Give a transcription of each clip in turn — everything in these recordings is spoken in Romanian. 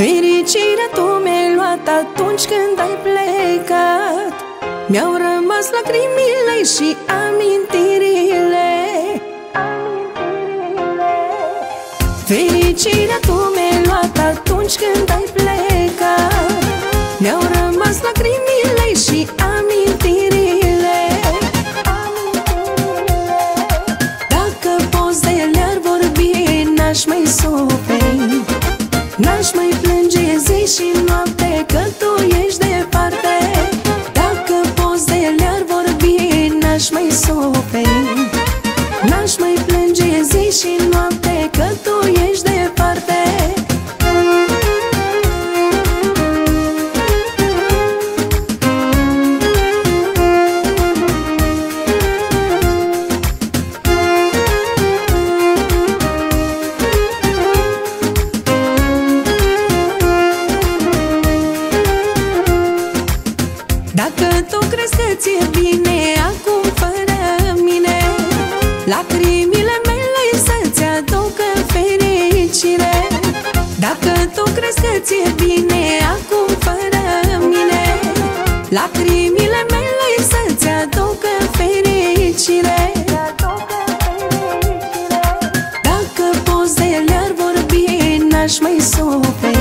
Fericirea tu mi-ai luat atunci când ai plecat. Mi-au rămas lacrimile și amintirile. Fericirea tu mi-ai luat atunci când N-aș mai plânge zi și noapte că tu ești departe. Dacă poți de ele ar vorbi, n-aș mai suferi. N-aș mai plânge zi și noapte că tu ești ți-e bine acum fără mine? Lacrimile mele să-ți aducă fericire. Dacă tu crezi că ți-e bine acum fără mine Lacrimile mele să-ți aducă fericire. Dacă poți de ele ar vorbi, n-aș mai suferi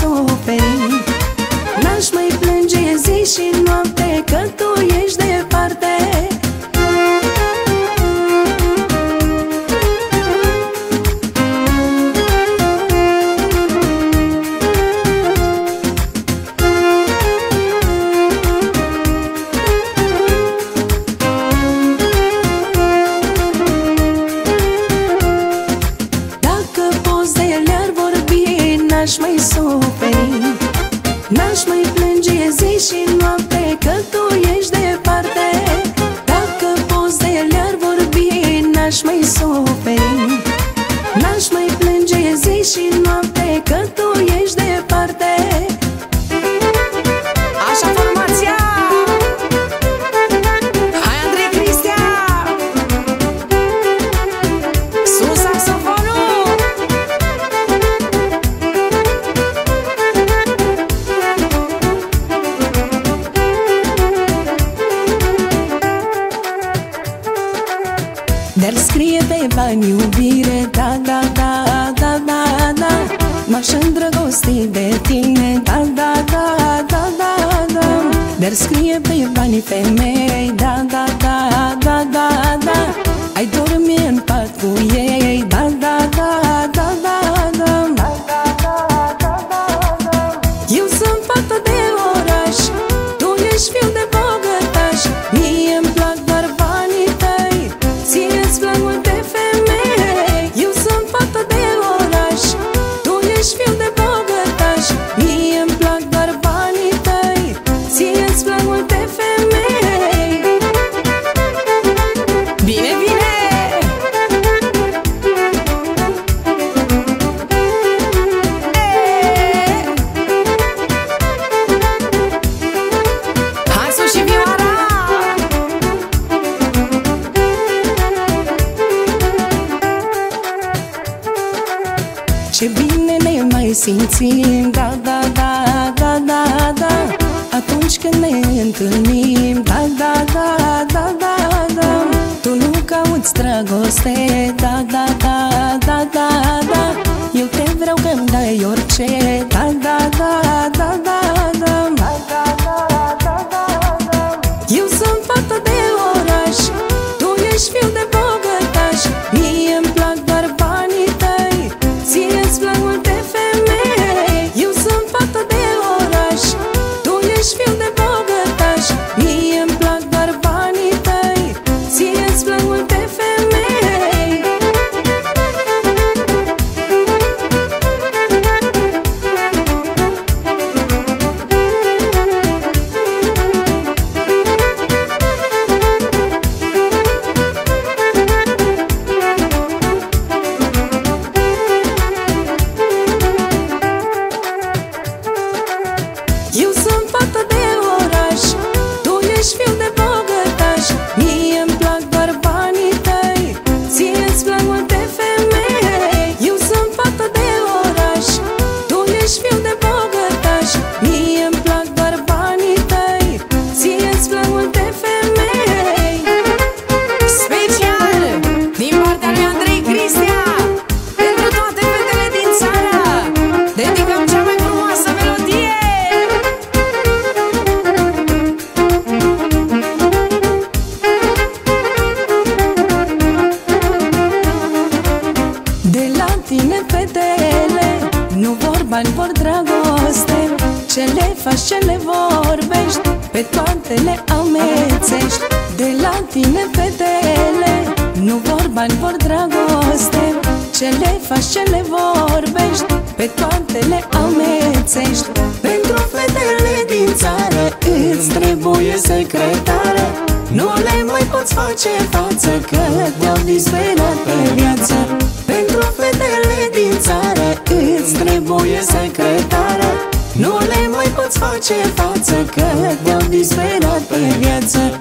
suferi scrie pe bani iubire Da, da, da, da, da, da M-aș îndrăgosti de tine Da, da, da, da, da, da Dar scrie pe bani femei Da, da, da, da, da, da Ai dormi în pat cu ei simțim Da, da, da, da, da, da Atunci când ne întâlnim Da, da, da, da, da, da Tu nu cauți dragoste Da, da, da, da, da, da Eu te vreau că-mi dai orice Da, da, da, da, da, da Pe toate le amețești. De la tine fetele Nu vor bani, vor dragoste. Ce le faci, ce le vorbești Pe toate le amețești. Pentru fetele din țară Îți trebuie secretară. Nu le mai poți face față Că te-au disperat pe viață. Pentru fetele din țară Îți trebuie secretară Nu le mai poți face față Că te-au disperat pe viață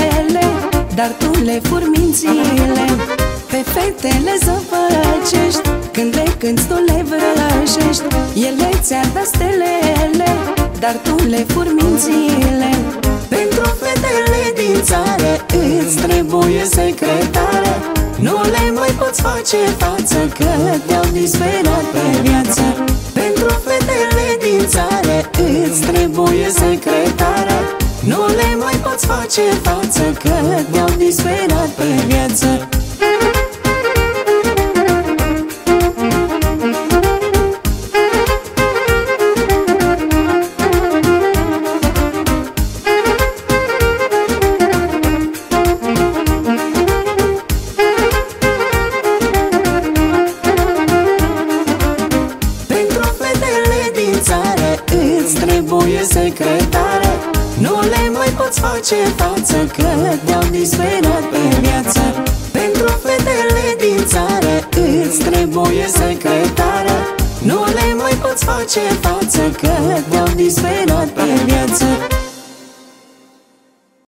stelele Dar tu le furi mințile Pe fetele zăpăcești Când de când tu le vrăjești. Ele ți-ar da stelele Dar tu le furi mințile Pentru fetele din țară Îți trebuie secretară Nu le mai poți face față Că te-au disperat pe viață face față Că ne-au disperat pe viață face față Că te-au disperat pe viață. Pentru fetele din țară Îți trebuie secretară. Nu le mai poți face față Că te-au disperat pe viață